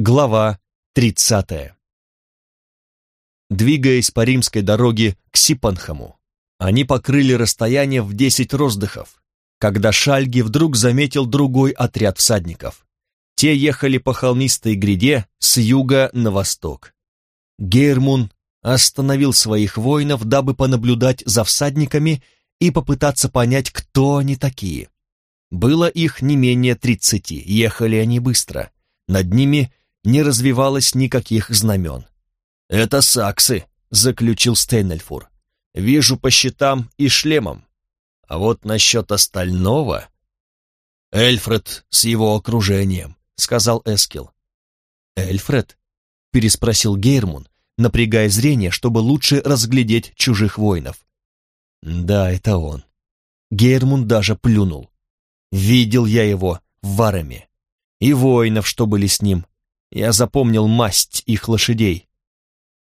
Глава 30. Двигаясь по римской дороге к Сипанхаму, они покрыли расстояние в десять роздыхов, когда Шальги вдруг заметил другой отряд всадников. Те ехали по холмистой гряде с юга на восток. Гейрмун остановил своих воинов, дабы понаблюдать за всадниками и попытаться понять, кто они такие. Было их не менее тридцати, ехали они быстро. Над ними не развивалось никаких знамен. «Это саксы», — заключил Стейнельфур. «Вижу по щитам и шлемам. А вот насчет остального...» «Эльфред с его окружением», — сказал Эскил. «Эльфред?» — переспросил Гейрмун, напрягая зрение, чтобы лучше разглядеть чужих воинов. «Да, это он». Гейрмун даже плюнул. «Видел я его в Вараме. И воинов, что были с ним, я запомнил масть их лошадей.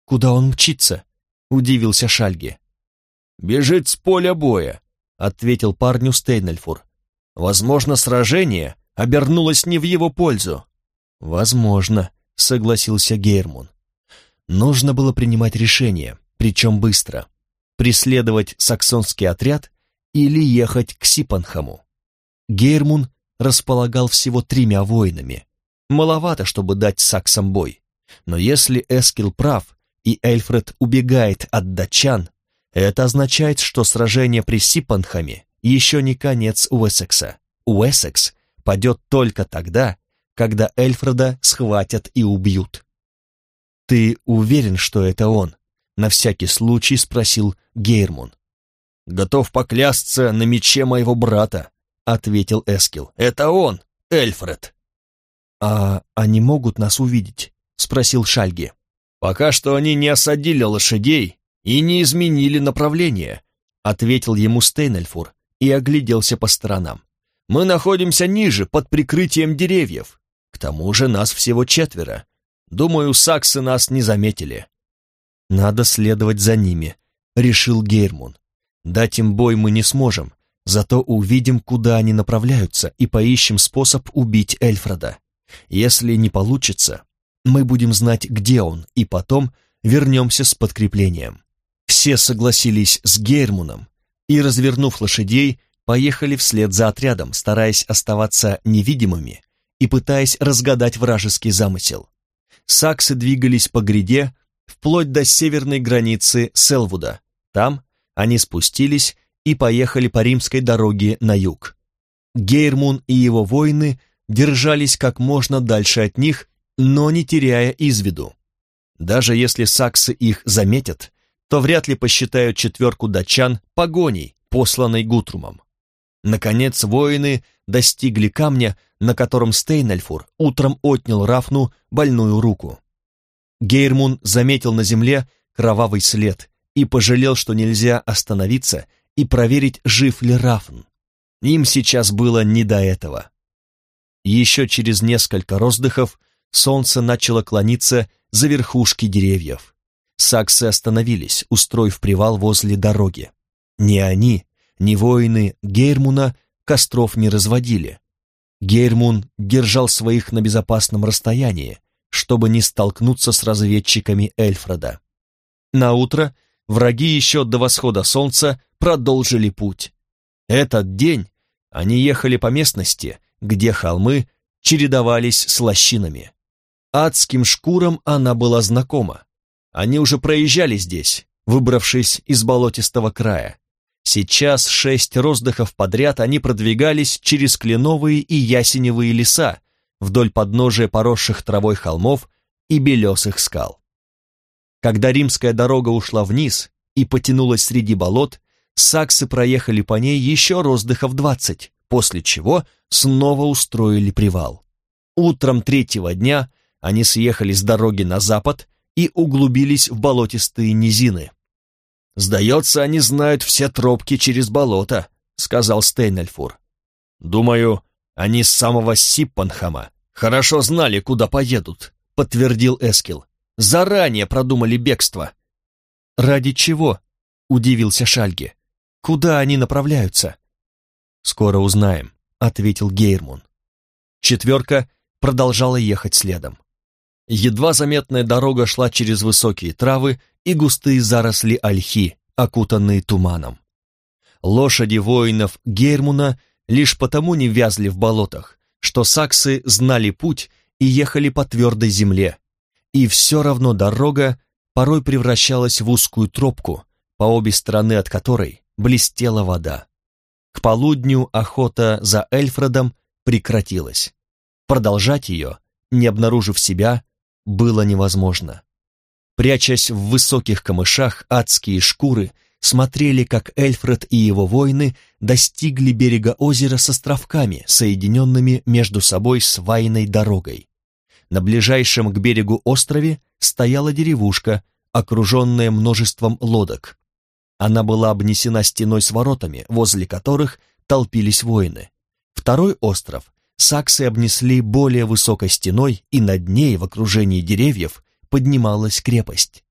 «Куда он мчится?» — удивился Шальги. «Бежит с поля боя», — ответил парню Стейнельфур. «Возможно, сражение обернулось не в его пользу». «Возможно», — согласился Гейрмун. Нужно было принимать решение, причем быстро. Преследовать саксонский отряд или ехать к Сипанхаму. Гейрмун располагал всего тремя воинами, Маловато, чтобы дать саксам бой. Но если Эскил прав, и Эльфред убегает от датчан, это означает, что сражение при Сипанхаме еще не конец Уэссекса. Уэссекс падет только тогда, когда Эльфреда схватят и убьют. «Ты уверен, что это он?» — на всякий случай спросил Гейрмун. «Готов поклясться на мече моего брата», — ответил Эскил. «Это он, Эльфред». «А они могут нас увидеть?» — спросил Шальги. «Пока что они не осадили лошадей и не изменили направление», — ответил ему Стейнельфур и огляделся по сторонам. «Мы находимся ниже, под прикрытием деревьев. К тому же нас всего четверо. Думаю, саксы нас не заметили». «Надо следовать за ними», — решил Гейрмун. «Дать им бой мы не сможем, зато увидим, куда они направляются, и поищем способ убить Эльфреда. Если не получится, мы будем знать, где он, и потом вернемся с подкреплением. Все согласились с Гейрмуном и, развернув лошадей, поехали вслед за отрядом, стараясь оставаться невидимыми и пытаясь разгадать вражеский замысел. Саксы двигались по гряде вплоть до северной границы Селвуда. Там они спустились и поехали по римской дороге на юг. Гейрмун и его воины держались как можно дальше от них, но не теряя из виду. Даже если саксы их заметят, то вряд ли посчитают четверку датчан погоней, посланной Гутрумом. Наконец воины достигли камня, на котором Стейнальфур утром отнял Рафну больную руку. Гейрмун заметил на земле кровавый след и пожалел, что нельзя остановиться и проверить, жив ли Рафн. Им сейчас было не до этого. Еще через несколько роздыхов солнце начало клониться за верхушки деревьев. Саксы остановились, устроив привал возле дороги. Ни они, ни воины Гейрмуна костров не разводили. Гейрмун держал своих на безопасном расстоянии, чтобы не столкнуться с разведчиками Эльфреда. На утро враги еще до восхода солнца продолжили путь. Этот день они ехали по местности, где холмы чередовались с лощинами. Адским шкурам она была знакома. Они уже проезжали здесь, выбравшись из болотистого края. Сейчас шесть роздыхов подряд они продвигались через кленовые и ясеневые леса, вдоль подножия поросших травой холмов и белесых скал. Когда римская дорога ушла вниз и потянулась среди болот, саксы проехали по ней еще роздыхов двадцать, после чего снова устроили привал. Утром третьего дня они съехали с дороги на запад и углубились в болотистые низины. «Сдается, они знают все тропки через болото», — сказал Стейнельфур. «Думаю, они с самого Сиппанхама хорошо знали, куда поедут», — подтвердил Эскил. «Заранее продумали бегство». «Ради чего?» — удивился Шальги. «Куда они направляются?» «Скоро узнаем», — ответил Гейрмун. Четверка продолжала ехать следом. Едва заметная дорога шла через высокие травы и густые заросли ольхи, окутанные туманом. Лошади воинов Гермуна лишь потому не вязли в болотах, что саксы знали путь и ехали по твердой земле, и все равно дорога порой превращалась в узкую тропку, по обе стороны от которой блестела вода. К полудню охота за Эльфредом прекратилась. Продолжать ее, не обнаружив себя, было невозможно. Прячась в высоких камышах, адские шкуры смотрели, как Эльфред и его воины достигли берега озера с островками, соединенными между собой свайной дорогой. На ближайшем к берегу острове стояла деревушка, окруженная множеством лодок. Она была обнесена стеной с воротами, возле которых толпились воины. Второй остров саксы обнесли более высокой стеной, и над ней, в окружении деревьев, поднималась крепость.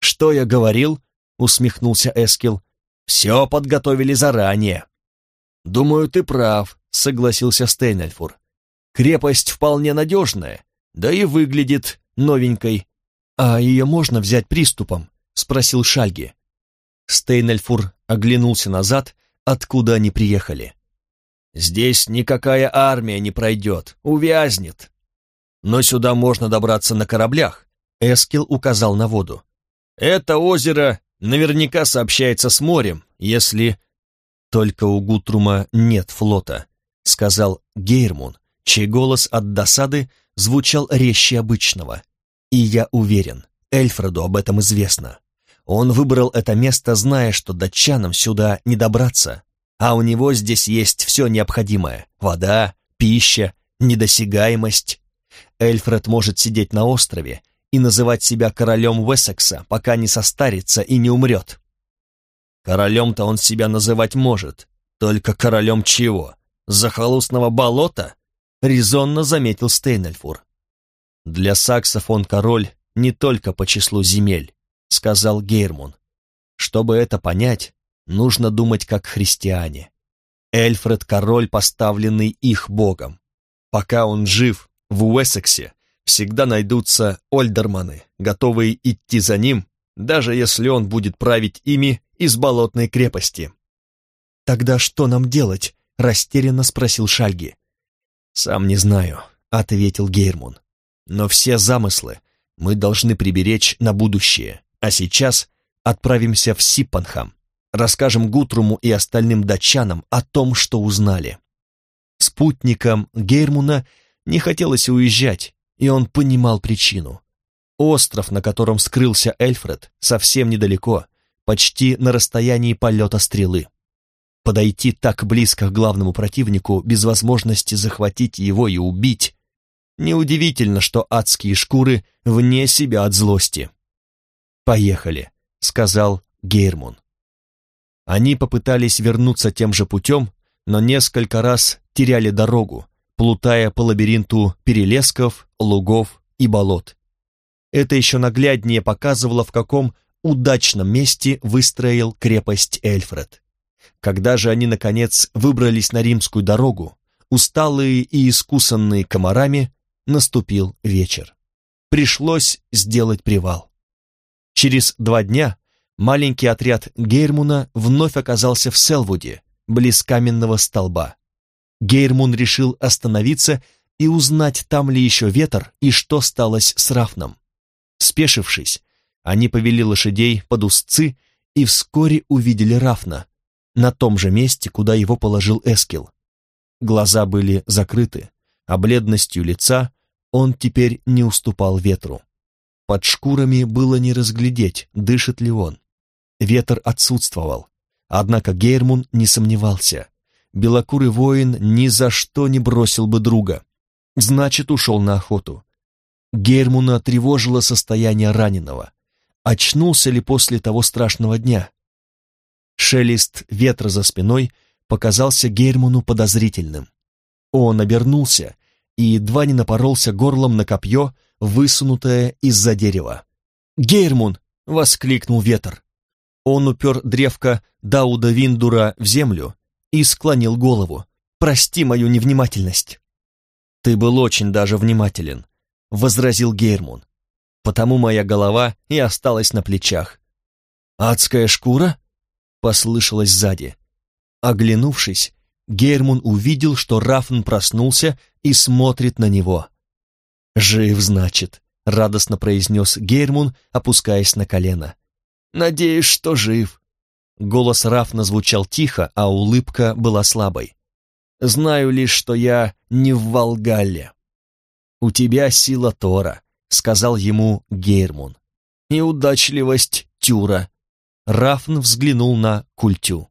«Что я говорил?» — усмехнулся Эскил. «Все подготовили заранее». «Думаю, ты прав», — согласился Стейнельфур. «Крепость вполне надежная, да и выглядит новенькой». «А ее можно взять приступом?» — спросил Шальги. Стейнельфур оглянулся назад, откуда они приехали. «Здесь никакая армия не пройдет, увязнет. Но сюда можно добраться на кораблях», — Эскил указал на воду. «Это озеро наверняка сообщается с морем, если...» «Только у Гутрума нет флота», — сказал Гейрмун, чей голос от досады звучал резче обычного. «И я уверен, Эльфреду об этом известно. Он выбрал это место, зная, что датчанам сюда не добраться, а у него здесь есть все необходимое — вода, пища, недосягаемость. Эльфред может сидеть на острове и называть себя королем Уэссекса, пока не состарится и не умрет. Королем-то он себя называть может, только королем чего? Захолустного болота? Резонно заметил Стейнельфур. Для саксов он король не только по числу земель, сказал Гейрмун. Чтобы это понять, нужно думать как христиане. Эльфред — король, поставленный их богом. Пока он жив в Уэссексе, всегда найдутся ольдерманы, готовые идти за ним, даже если он будет править ими из болотной крепости. «Тогда что нам делать?» — растерянно спросил Шальги. «Сам не знаю», — ответил Гейрмун. «Но все замыслы мы должны приберечь на будущее. А сейчас отправимся в Сиппанхам, расскажем Гутруму и остальным датчанам о том, что узнали. Спутникам Гейрмуна не хотелось уезжать, и он понимал причину. Остров, на котором скрылся Эльфред, совсем недалеко, почти на расстоянии полета стрелы. Подойти так близко к главному противнику без возможности захватить его и убить Неудивительно, что адские шкуры вне себя от злости. «Поехали», — сказал Гейрмун. Они попытались вернуться тем же путем, но несколько раз теряли дорогу, плутая по лабиринту перелесков, лугов и болот. Это еще нагляднее показывало, в каком удачном месте выстроил крепость Эльфред. Когда же они, наконец, выбрались на римскую дорогу, усталые и искусанные комарами, наступил вечер. Пришлось сделать привал. Через два дня маленький отряд Гейрмуна вновь оказался в Селвуде, близ каменного столба. Гейрмун решил остановиться и узнать, там ли еще ветер и что сталось с Рафном. Спешившись, они повели лошадей под узцы и вскоре увидели Рафна на том же месте, куда его положил Эскил. Глаза были закрыты, а бледностью лица он теперь не уступал ветру. Под шкурами было не разглядеть, дышит ли он. Ветер отсутствовал. Однако Гейрмун не сомневался. Белокурый воин ни за что не бросил бы друга. Значит, ушел на охоту. Гейрмуна тревожило состояние раненого. Очнулся ли после того страшного дня? Шелест ветра за спиной показался Гейрмуну подозрительным. Он обернулся и едва не напоролся горлом на копье, высунутое из-за дерева. «Гейрмун!» — воскликнул ветер. Он упер древко Дауда Виндура в землю и склонил голову. «Прости мою невнимательность!» «Ты был очень даже внимателен. возразил Гейрмун. «Потому моя голова и осталась на плечах». «Адская шкура?» — послышалось сзади. Оглянувшись, Гейрмун увидел, что Рафн проснулся и смотрит на него. «Жив, значит», — радостно произнес Гейрмун, опускаясь на колено. «Надеюсь, что жив». Голос Рафна звучал тихо, а улыбка была слабой. «Знаю лишь, что я не в Волгалле». «У тебя сила Тора», — сказал ему Гейрмун. «И удачливость Тюра». Рафн взглянул на культю.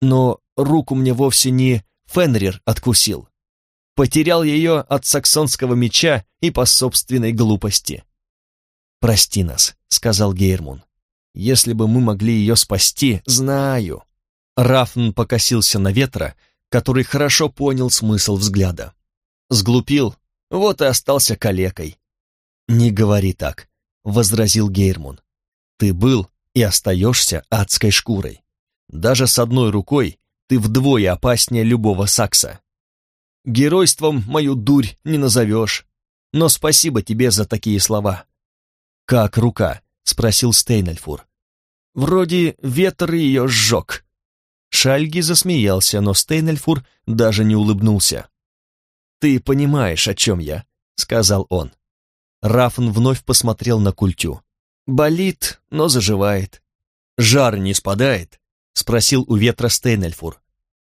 «Но руку мне вовсе не Фенрир откусил. Потерял ее от саксонского меча и по собственной глупости». «Прости нас», — сказал Гейрмун. «Если бы мы могли ее спасти, знаю». Рафн покосился на ветра, который хорошо понял смысл взгляда. Сглупил, вот и остался калекой. «Не говори так», — возразил Гейрмун. «Ты был и остаешься адской шкурой. Даже с одной рукой ты вдвое опаснее любого сакса. Геройством мою дурь не назовешь, но спасибо тебе за такие слова». «Как рука?» — спросил Стейнельфур. «Вроде ветер ее сжег». Шальги засмеялся, но Стейнельфур даже не улыбнулся. «Ты понимаешь, о чем я», — сказал он. Рафн вновь посмотрел на культю. «Болит, но заживает». «Жар не спадает?» — спросил у ветра Стейнельфур.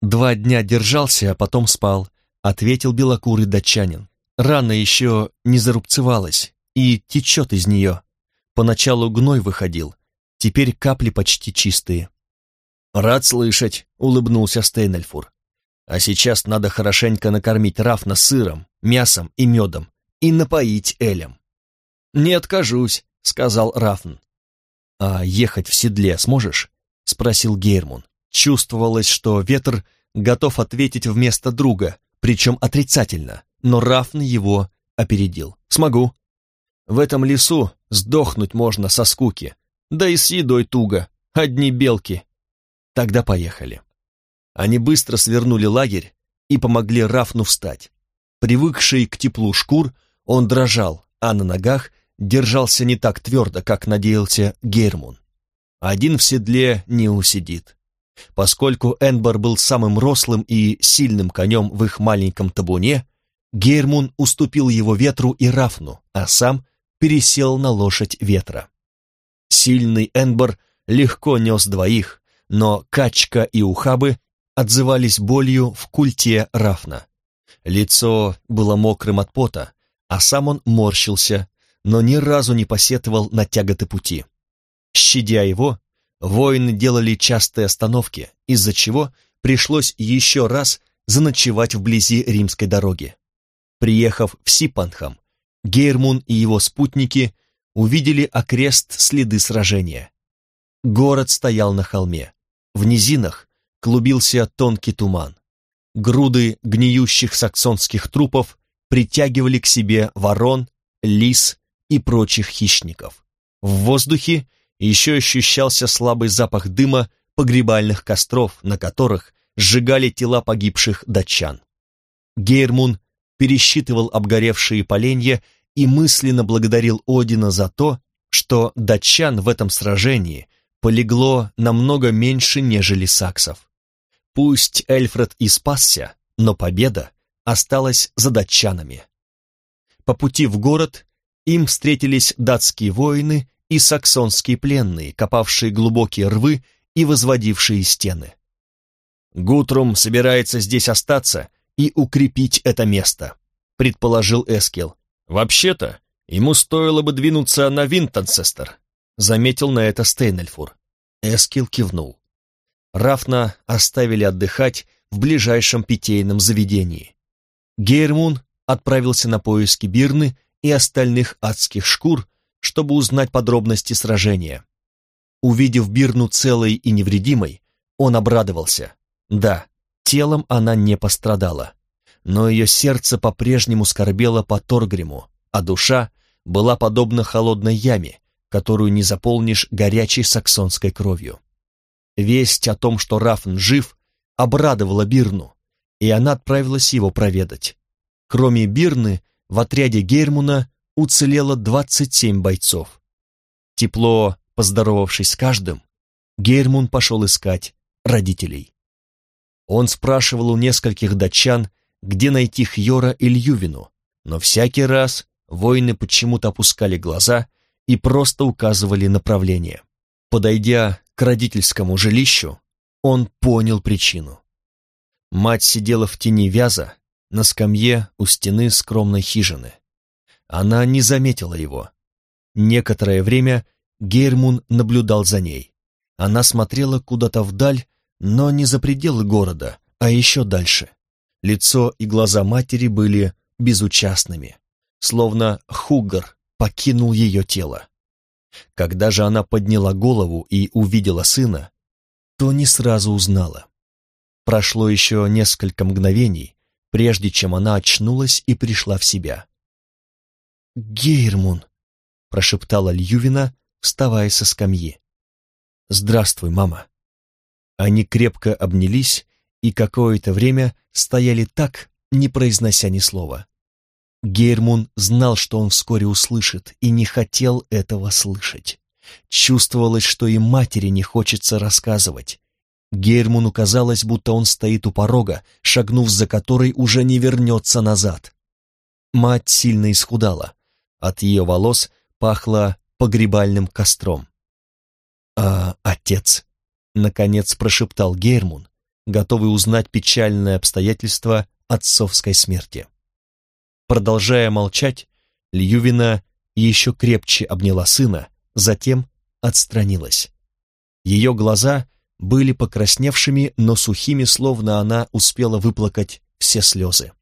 «Два дня держался, а потом спал», — ответил белокурый датчанин. «Рана еще не зарубцевалась и течет из нее. Поначалу гной выходил, теперь капли почти чистые». «Рад слышать», — улыбнулся Стейнельфур. А сейчас надо хорошенько накормить Рафна сыром, мясом и медом и напоить Элем. «Не откажусь», — сказал Рафн. «А ехать в седле сможешь?» — спросил Гейрмун. Чувствовалось, что ветер готов ответить вместо друга, причем отрицательно, но Рафн его опередил. «Смогу. В этом лесу сдохнуть можно со скуки, да и с едой туго, одни белки. Тогда поехали». Они быстро свернули лагерь и помогли Рафну встать. Привыкший к теплу шкур, он дрожал, а на ногах держался не так твердо, как надеялся Гермун. Один в седле не усидит. Поскольку Энбар был самым рослым и сильным конем в их маленьком табуне, Гермун уступил его ветру и Рафну, а сам пересел на лошадь ветра. Сильный Энбар легко нес двоих, но Качка и Ухабы отзывались болью в культе Рафна. Лицо было мокрым от пота, а сам он морщился, но ни разу не посетовал на тяготы пути. Щадя его, воины делали частые остановки, из-за чего пришлось еще раз заночевать вблизи римской дороги. Приехав в Сипанхам, Гейрмун и его спутники увидели окрест следы сражения. Город стоял на холме. В низинах клубился тонкий туман. Груды гниющих саксонских трупов притягивали к себе ворон, лис и прочих хищников. В воздухе еще ощущался слабый запах дыма погребальных костров, на которых сжигали тела погибших датчан. Гейрмун пересчитывал обгоревшие поленья и мысленно благодарил Одина за то, что датчан в этом сражении полегло намного меньше, нежели саксов. Пусть Эльфред и спасся, но победа осталась за датчанами. По пути в город им встретились датские воины и саксонские пленные, копавшие глубокие рвы и возводившие стены. «Гутрум собирается здесь остаться и укрепить это место», — предположил Эскил. «Вообще-то, ему стоило бы двинуться на Винтонсестер», — заметил на это Стейнельфур. Эскил кивнул. Рафна оставили отдыхать в ближайшем питейном заведении. Гейрмун отправился на поиски Бирны и остальных адских шкур, чтобы узнать подробности сражения. Увидев Бирну целой и невредимой, он обрадовался. Да, телом она не пострадала, но ее сердце по-прежнему скорбело по Торгриму, а душа была подобна холодной яме, которую не заполнишь горячей саксонской кровью. Весть о том, что Рафн жив, обрадовала Бирну, и она отправилась его проведать. Кроме Бирны, в отряде Гейрмуна уцелело 27 бойцов. Тепло поздоровавшись с каждым, Гейрмун пошел искать родителей. Он спрашивал у нескольких датчан, где найти Хьора и Льювину, но всякий раз воины почему-то опускали глаза и просто указывали направление. Подойдя к родительскому жилищу, он понял причину. Мать сидела в тени вяза на скамье у стены скромной хижины. Она не заметила его. Некоторое время Гейрмун наблюдал за ней. Она смотрела куда-то вдаль, но не за пределы города, а еще дальше. Лицо и глаза матери были безучастными, словно Хугар покинул ее тело. Когда же она подняла голову и увидела сына, то не сразу узнала. Прошло еще несколько мгновений, прежде чем она очнулась и пришла в себя. «Гейрмун!» — прошептала Льювина, вставая со скамьи. «Здравствуй, мама». Они крепко обнялись и какое-то время стояли так, не произнося ни слова. Гейрмун знал, что он вскоре услышит, и не хотел этого слышать. Чувствовалось, что и матери не хочется рассказывать. Гейрмуну казалось, будто он стоит у порога, шагнув за который уже не вернется назад. Мать сильно исхудала. От ее волос пахло погребальным костром. «А отец?» — наконец прошептал Гейрмун, готовый узнать печальное обстоятельство отцовской смерти. Продолжая молчать, Льювина еще крепче обняла сына, затем отстранилась. Ее глаза были покрасневшими, но сухими, словно она успела выплакать все слезы.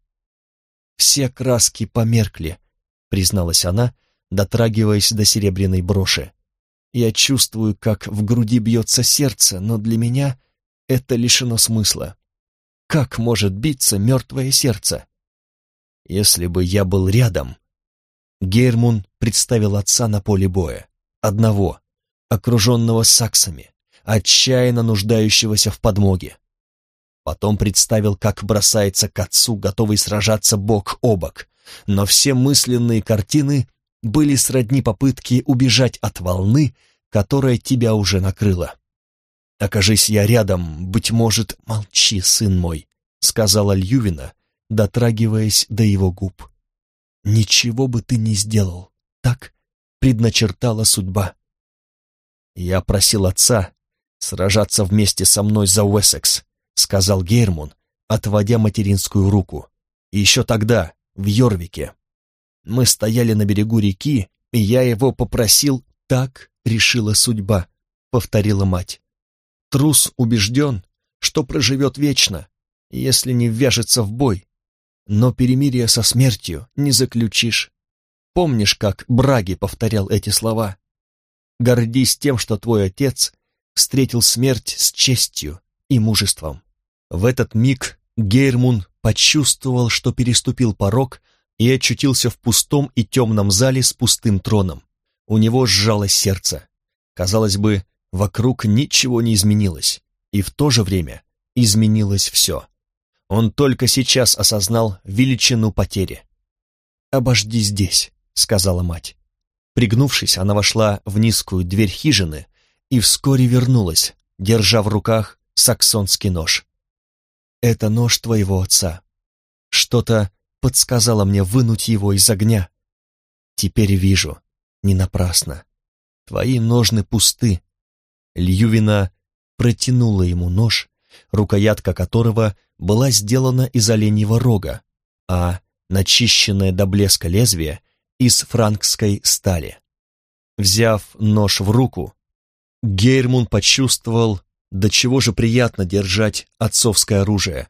«Все краски померкли», — призналась она, дотрагиваясь до серебряной броши. Я чувствую, как в груди бьется сердце, но для меня это лишено смысла. Как может биться мертвое сердце? Если бы я был рядом... Гейрмун представил отца на поле боя. Одного, окруженного саксами, отчаянно нуждающегося в подмоге. Потом представил, как бросается к отцу, готовый сражаться бок о бок, но все мысленные картины были сродни попытке убежать от волны, которая тебя уже накрыла. «Окажись я рядом, быть может, молчи, сын мой», — сказала Льювина, дотрагиваясь до его губ. «Ничего бы ты не сделал, так предначертала судьба». «Я просил отца сражаться вместе со мной за Уэссекс», — сказал Гейрмун, отводя материнскую руку. «Еще тогда, в Йорвике». Мы стояли на берегу реки, и я его попросил, так решила судьба, повторила мать. Трус убежден, что проживет вечно, если не ввяжется в бой. Но перемирие со смертью не заключишь. Помнишь, как Браги повторял эти слова? Гордись тем, что твой отец встретил смерть с честью и мужеством. В этот миг Гейрмун почувствовал, что переступил порог, и очутился в пустом и темном зале с пустым троном. У него сжалось сердце. Казалось бы, вокруг ничего не изменилось, и в то же время изменилось все. Он только сейчас осознал величину потери. «Обожди здесь», — сказала мать. Пригнувшись, она вошла в низкую дверь хижины и вскоре вернулась, держа в руках саксонский нож. «Это нож твоего отца. Что-то подсказала мне вынуть его из огня. Теперь вижу, не напрасно. Твои ножны пусты. Льювина протянула ему нож, рукоятка которого была сделана из оленьего рога, а начищенное до блеска лезвие из франкской стали. Взяв нож в руку, Гейрмун почувствовал, до чего же приятно держать отцовское оружие.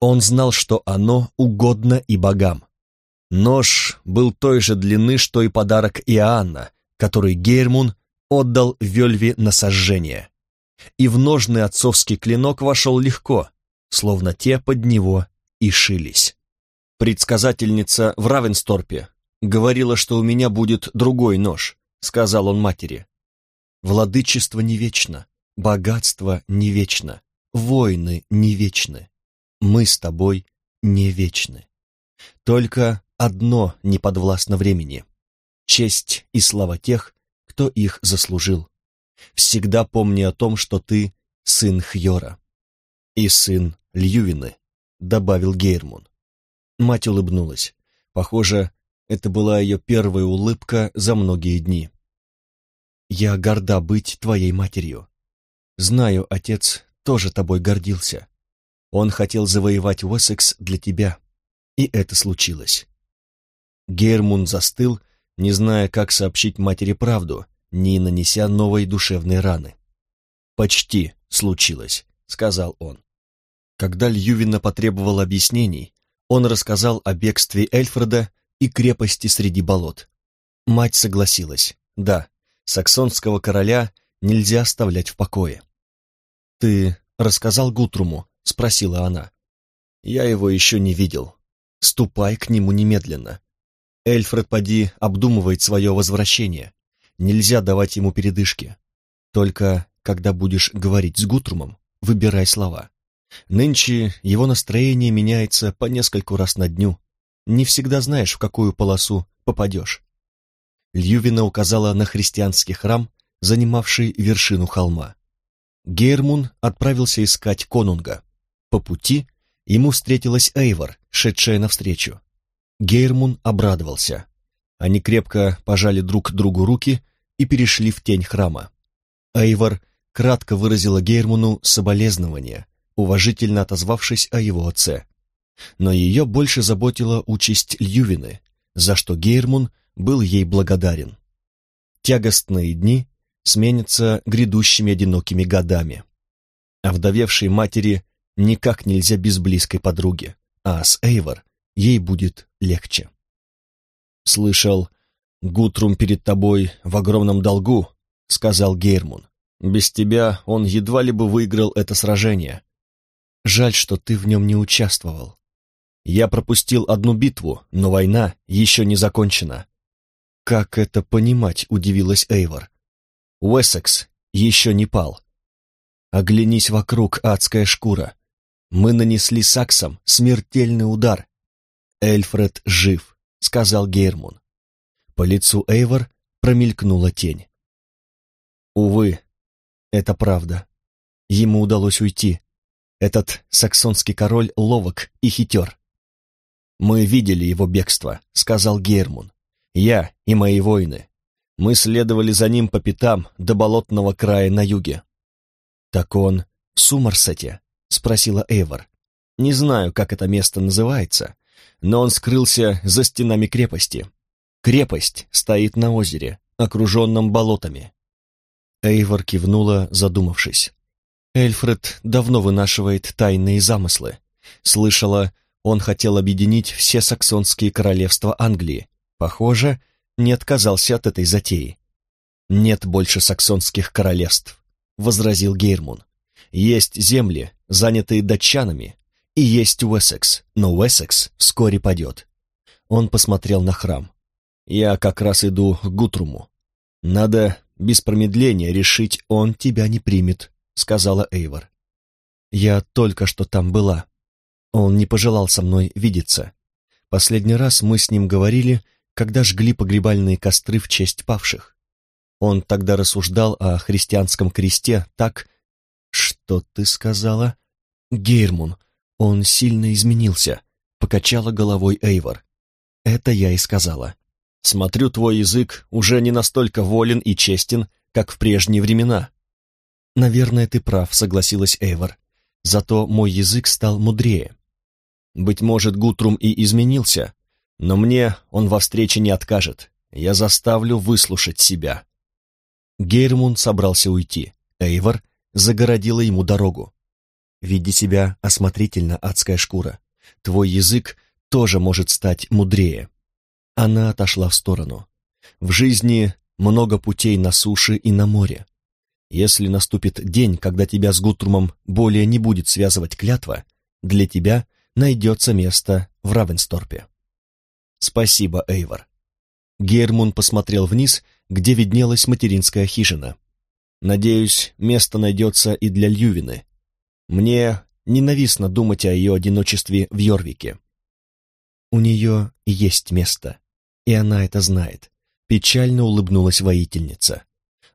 Он знал, что оно угодно и богам. Нож был той же длины, что и подарок Иоанна, который Гейрмун отдал Вельве на сожжение. И в ножный отцовский клинок вошел легко, словно те под него и шились. Предсказательница в Равенсторпе говорила, что у меня будет другой нож, сказал он матери. Владычество не вечно, богатство не вечно, войны не вечны мы с тобой не вечны. Только одно не подвластно времени честь и слава тех, кто их заслужил. Всегда помни о том, что ты сын Хьора и сын Льювины, добавил Гейрмун. Мать улыбнулась. Похоже, это была ее первая улыбка за многие дни. «Я горда быть твоей матерью. Знаю, отец тоже тобой гордился. Он хотел завоевать Уэссекс для тебя, и это случилось». Гермун застыл, не зная, как сообщить матери правду, не нанеся новой душевной раны. «Почти случилось», — сказал он. Когда Льювина потребовал объяснений, он рассказал о бегстве Эльфреда и крепости среди болот. Мать согласилась. Да, саксонского короля нельзя оставлять в покое. «Ты рассказал Гутруму?» — спросила она. «Я его еще не видел. Ступай к нему немедленно. Эльфред Пади обдумывает свое возвращение. Нельзя давать ему передышки. Только когда будешь говорить с Гутрумом, выбирай слова. Нынче его настроение меняется по нескольку раз на дню, не всегда знаешь, в какую полосу попадешь. Льювина указала на христианский храм, занимавший вершину холма. Гейрмун отправился искать конунга. По пути ему встретилась Эйвор, шедшая навстречу. Гейрмун обрадовался. Они крепко пожали друг другу руки и перешли в тень храма. Эйвор кратко выразила Гейрмуну соболезнования, уважительно отозвавшись о его отце но ее больше заботила участь Льювины, за что Гейрмун был ей благодарен. Тягостные дни сменятся грядущими одинокими годами. А вдовевшей матери никак нельзя без близкой подруги, а с Эйвор ей будет легче. «Слышал, Гутрум перед тобой в огромном долгу», — сказал Гейрмун. «Без тебя он едва ли бы выиграл это сражение. Жаль, что ты в нем не участвовал. Я пропустил одну битву, но война еще не закончена. Как это понимать, удивилась Эйвор. Уэссекс еще не пал. Оглянись вокруг, адская шкура. Мы нанесли саксам смертельный удар. Эльфред жив, сказал Гейрмун. По лицу Эйвор промелькнула тень. Увы, это правда. Ему удалось уйти. Этот саксонский король ловок и хитер. «Мы видели его бегство», — сказал Гермун. «Я и мои воины. Мы следовали за ним по пятам до болотного края на юге». «Так он в Сумарсете?» — спросила Эйвор. «Не знаю, как это место называется, но он скрылся за стенами крепости. Крепость стоит на озере, окруженном болотами». Эйвор кивнула, задумавшись. Эльфред давно вынашивает тайные замыслы. Слышала, он хотел объединить все саксонские королевства Англии. Похоже, не отказался от этой затеи. «Нет больше саксонских королевств», — возразил Гейрмун. «Есть земли, занятые датчанами, и есть Уэссекс, но Уэссекс вскоре падет». Он посмотрел на храм. «Я как раз иду к Гутруму. Надо без промедления решить, он тебя не примет», — сказала Эйвор. «Я только что там была», он не пожелал со мной видеться. Последний раз мы с ним говорили, когда жгли погребальные костры в честь павших. Он тогда рассуждал о христианском кресте так... «Что ты сказала?» «Гейрмун, он сильно изменился», — покачала головой Эйвор. «Это я и сказала. Смотрю, твой язык уже не настолько волен и честен, как в прежние времена». «Наверное, ты прав», — согласилась Эйвор. «Зато мой язык стал мудрее. Быть может, Гутрум и изменился, но мне он во встрече не откажет. Я заставлю выслушать себя. Гейрмун собрался уйти. Эйвор загородила ему дорогу. «Веди себя осмотрительно, адская шкура. Твой язык тоже может стать мудрее». Она отошла в сторону. «В жизни много путей на суше и на море. Если наступит день, когда тебя с Гутрумом более не будет связывать клятва, для тебя — найдется место в Равенсторпе. Спасибо, Эйвор. Гермун посмотрел вниз, где виднелась материнская хижина. Надеюсь, место найдется и для Льювины. Мне ненавистно думать о ее одиночестве в Йорвике. У нее есть место, и она это знает. Печально улыбнулась воительница.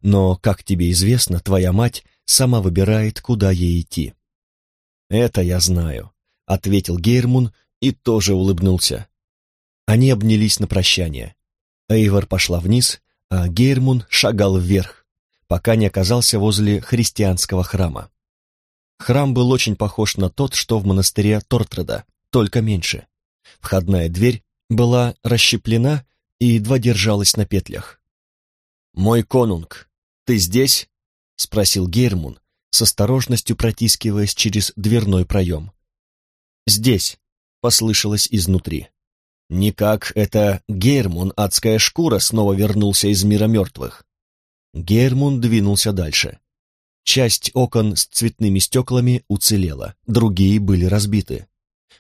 Но, как тебе известно, твоя мать сама выбирает, куда ей идти. Это я знаю, ответил Гейрмун и тоже улыбнулся. Они обнялись на прощание. Эйвор пошла вниз, а Гейрмун шагал вверх, пока не оказался возле христианского храма. Храм был очень похож на тот, что в монастыре Тортреда, только меньше. Входная дверь была расщеплена и едва держалась на петлях. «Мой конунг, ты здесь?» — спросил Гейрмун, с осторожностью протискиваясь через дверной проем. «Здесь», — послышалось изнутри. «Никак это Гейрмун, адская шкура, снова вернулся из мира мертвых». Гейрмун двинулся дальше. Часть окон с цветными стеклами уцелела, другие были разбиты.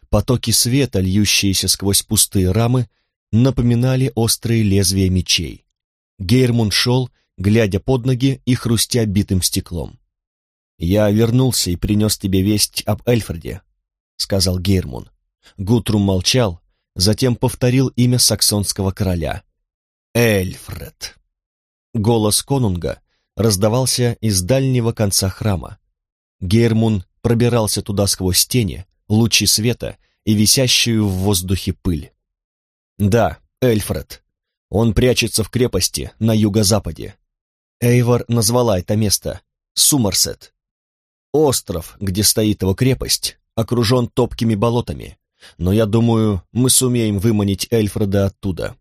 Потоки света, льющиеся сквозь пустые рамы, напоминали острые лезвия мечей. Гейрмун шел, глядя под ноги и хрустя битым стеклом. «Я вернулся и принес тебе весть об Эльфреде», — сказал Гейрмун. Гутрум молчал, затем повторил имя саксонского короля. «Эльфред». Голос конунга раздавался из дальнего конца храма. Гейрмун пробирался туда сквозь тени, лучи света и висящую в воздухе пыль. Да, Эльфред. Он прячется в крепости на юго-западе. Эйвор назвала это место Сумарсет. Остров, где стоит его крепость, окружен топкими болотами, но я думаю, мы сумеем выманить Эльфреда оттуда.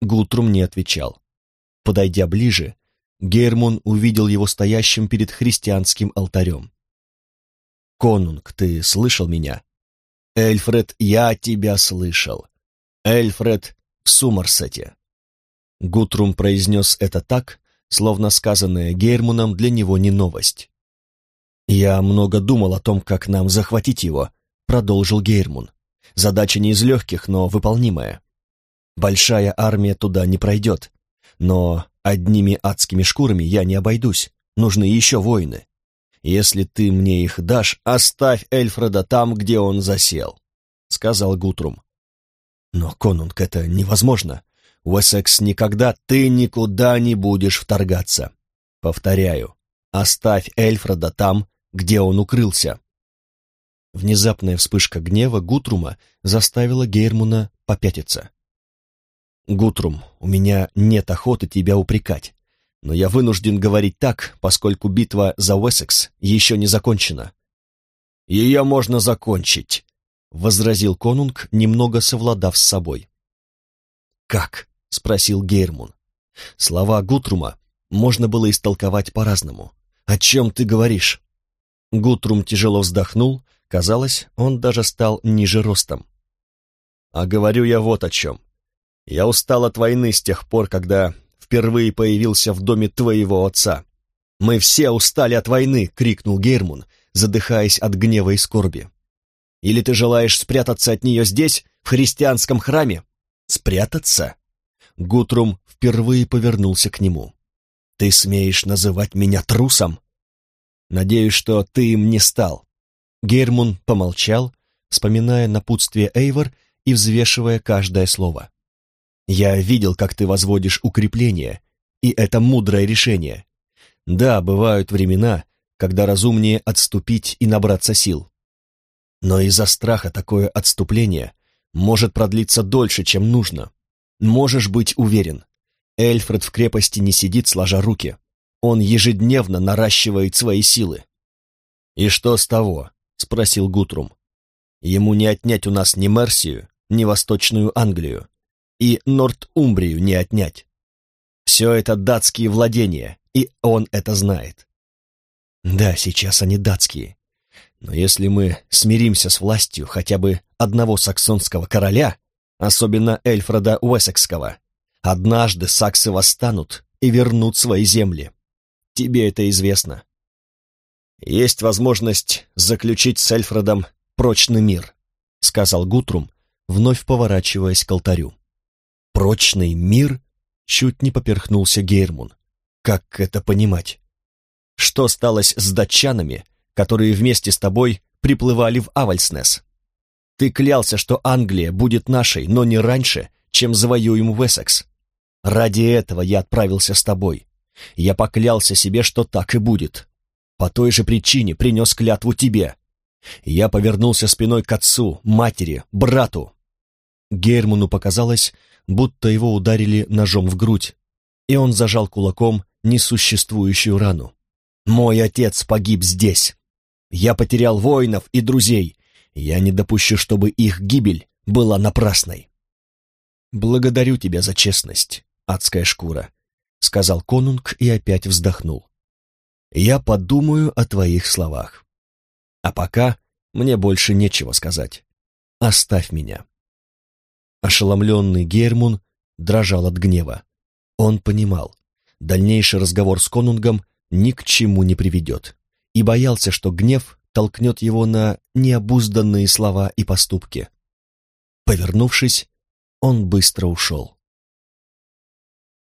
Гутрум не отвечал. Подойдя ближе, Гермун увидел его стоящим перед христианским алтарем. «Конунг, ты слышал меня?» «Эльфред, я тебя слышал. Эльфред в Сумарсете». Гутрум произнес это так, словно сказанное Гермуном для него не новость. «Я много думал о том, как нам захватить его», — продолжил Гейрмун. «Задача не из легких, но выполнимая. Большая армия туда не пройдет, но одними адскими шкурами я не обойдусь, нужны еще воины. Если ты мне их дашь, оставь Эльфреда там, где он засел», — сказал Гутрум. «Но, конунг, это невозможно. Уэссекс никогда ты никуда не будешь вторгаться. Повторяю, оставь Эльфреда там, где он укрылся». Внезапная вспышка гнева Гутрума заставила Гейрмуна попятиться. «Гутрум, у меня нет охоты тебя упрекать, но я вынужден говорить так, поскольку битва за Уэссекс еще не закончена». «Ее можно закончить», — возразил конунг, немного совладав с собой. «Как?» — спросил Гейрмун. Слова Гутрума можно было истолковать по-разному. «О чем ты говоришь?» Гутрум тяжело вздохнул, казалось, он даже стал ниже ростом. «А говорю я вот о чем. Я устал от войны с тех пор, когда впервые появился в доме твоего отца. Мы все устали от войны!» — крикнул Гейрмун, задыхаясь от гнева и скорби. «Или ты желаешь спрятаться от нее здесь, в христианском храме?» «Спрятаться?» Гутрум впервые повернулся к нему. «Ты смеешь называть меня трусом?» «Надеюсь, что ты им не стал». Гермун помолчал, вспоминая напутствие Эйвор и взвешивая каждое слово. Я видел, как ты возводишь укрепления, и это мудрое решение. Да, бывают времена, когда разумнее отступить и набраться сил. Но из-за страха такое отступление может продлиться дольше, чем нужно. Можешь быть уверен, Эльфред в крепости не сидит сложа руки. Он ежедневно наращивает свои силы. «И что с того?» — спросил Гутрум. «Ему не отнять у нас ни Мерсию, ни Восточную Англию и Нортумбрию не отнять. Все это датские владения, и он это знает. Да, сейчас они датские. Но если мы смиримся с властью хотя бы одного саксонского короля, особенно Эльфреда Уэссекского, однажды саксы восстанут и вернут свои земли. Тебе это известно. Есть возможность заключить с Эльфредом прочный мир, сказал Гутрум, вновь поворачиваясь к алтарю. Прочный мир? Чуть не поперхнулся Гейрмун. Как это понимать? Что сталось с датчанами, которые вместе с тобой приплывали в Авальснес? Ты клялся, что Англия будет нашей, но не раньше, чем завоюем Уэссекс. Ради этого я отправился с тобой. Я поклялся себе, что так и будет. По той же причине принес клятву тебе. Я повернулся спиной к отцу, матери, брату. Герману показалось, будто его ударили ножом в грудь, и он зажал кулаком несуществующую рану. «Мой отец погиб здесь. Я потерял воинов и друзей. Я не допущу, чтобы их гибель была напрасной». «Благодарю тебя за честность, адская шкура», — сказал конунг и опять вздохнул. «Я подумаю о твоих словах. А пока мне больше нечего сказать. Оставь меня». Ошеломленный Гермун дрожал от гнева. Он понимал, дальнейший разговор с конунгом ни к чему не приведет, и боялся, что гнев толкнет его на необузданные слова и поступки. Повернувшись, он быстро ушел.